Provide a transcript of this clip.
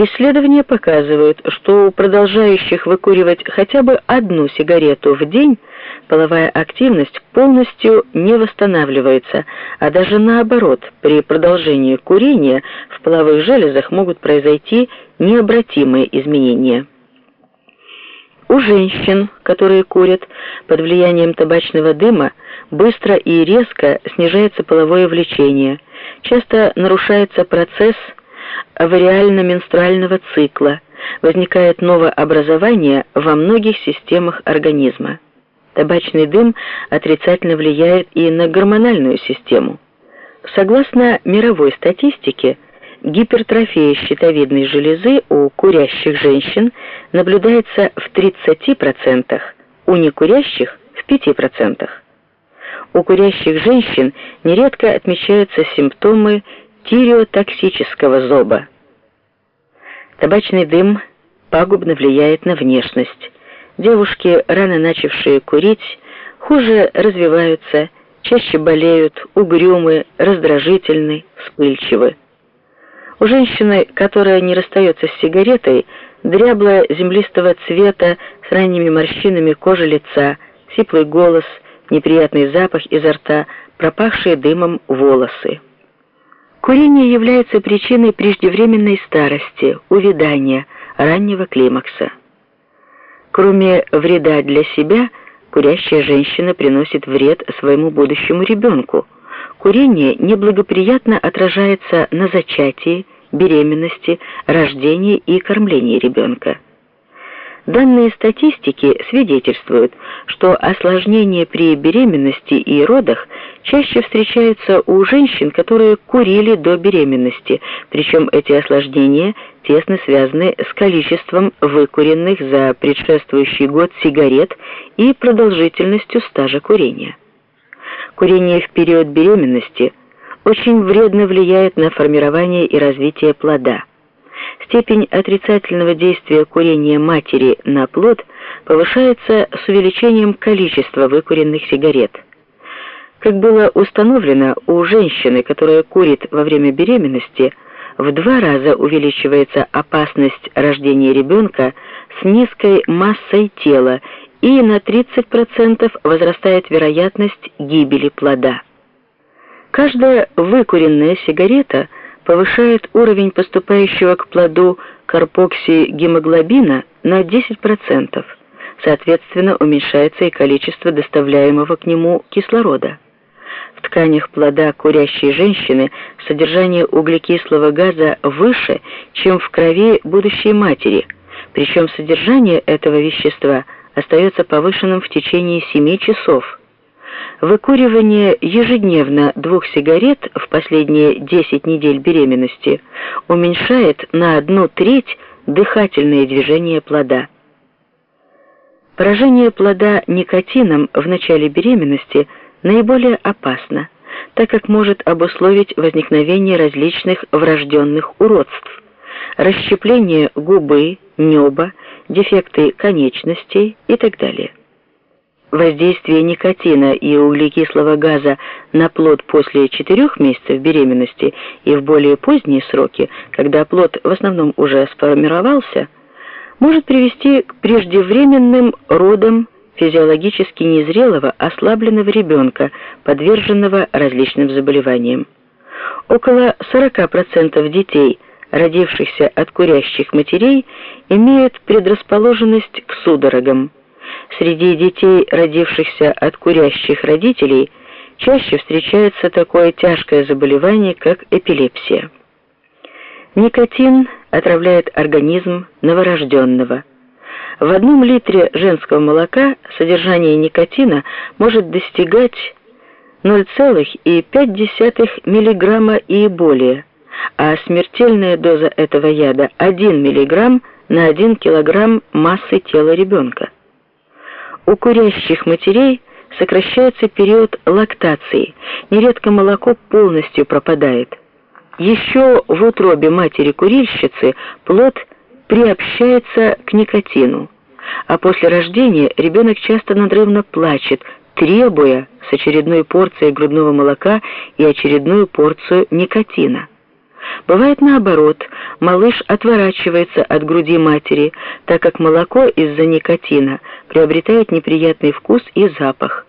Исследования показывают, что у продолжающих выкуривать хотя бы одну сигарету в день половая активность полностью не восстанавливается, а даже наоборот, при продолжении курения в половых железах могут произойти необратимые изменения. У женщин, которые курят под влиянием табачного дыма, быстро и резко снижается половое влечение. Часто нарушается процесс авариально-менструального цикла, возникает новообразование во многих системах организма. Табачный дым отрицательно влияет и на гормональную систему. Согласно мировой статистике, гипертрофия щитовидной железы у курящих женщин наблюдается в 30%, у некурящих в 5%. У курящих женщин нередко отмечаются симптомы тиреотоксического зоба. Табачный дым пагубно влияет на внешность. Девушки, рано начавшие курить, хуже развиваются, чаще болеют, угрюмы, раздражительны, вспыльчивы. У женщины, которая не расстается с сигаретой, дряблая землистого цвета с ранними морщинами кожи лица, сиплый голос, неприятный запах изо рта, пропахшие дымом волосы. Курение является причиной преждевременной старости, увядания, раннего климакса. Кроме вреда для себя, курящая женщина приносит вред своему будущему ребенку – Курение неблагоприятно отражается на зачатии, беременности, рождении и кормлении ребенка. Данные статистики свидетельствуют, что осложнения при беременности и родах чаще встречаются у женщин, которые курили до беременности, причем эти осложнения тесно связаны с количеством выкуренных за предшествующий год сигарет и продолжительностью стажа курения. Курение в период беременности очень вредно влияет на формирование и развитие плода. Степень отрицательного действия курения матери на плод повышается с увеличением количества выкуренных сигарет. Как было установлено, у женщины, которая курит во время беременности, в два раза увеличивается опасность рождения ребенка с низкой массой тела и на 30% возрастает вероятность гибели плода. Каждая выкуренная сигарета повышает уровень поступающего к плоду карпоксигемоглобина на 10%. Соответственно, уменьшается и количество доставляемого к нему кислорода. В тканях плода курящей женщины содержание углекислого газа выше, чем в крови будущей матери, причем содержание этого вещества – остается повышенным в течение 7 часов. Выкуривание ежедневно двух сигарет в последние 10 недель беременности уменьшает на одну треть дыхательные движения плода. Поражение плода никотином в начале беременности наиболее опасно, так как может обусловить возникновение различных врожденных уродств, расщепление губы, неба, дефекты конечностей и так далее. Воздействие никотина и углекислого газа на плод после 4 месяцев беременности и в более поздние сроки, когда плод в основном уже сформировался, может привести к преждевременным родам физиологически незрелого ослабленного ребенка, подверженного различным заболеваниям. Около 40% детей – родившихся от курящих матерей, имеют предрасположенность к судорогам. Среди детей, родившихся от курящих родителей, чаще встречается такое тяжкое заболевание, как эпилепсия. Никотин отравляет организм новорожденного. В одном литре женского молока содержание никотина может достигать 0,5 мг и более а смертельная доза этого яда 1 мг на 1 кг массы тела ребенка. У курящих матерей сокращается период лактации, нередко молоко полностью пропадает. Еще в утробе матери-курильщицы плод приобщается к никотину, а после рождения ребенок часто надрывно плачет, требуя с очередной порцией грудного молока и очередную порцию никотина. Бывает наоборот, малыш отворачивается от груди матери, так как молоко из-за никотина приобретает неприятный вкус и запах.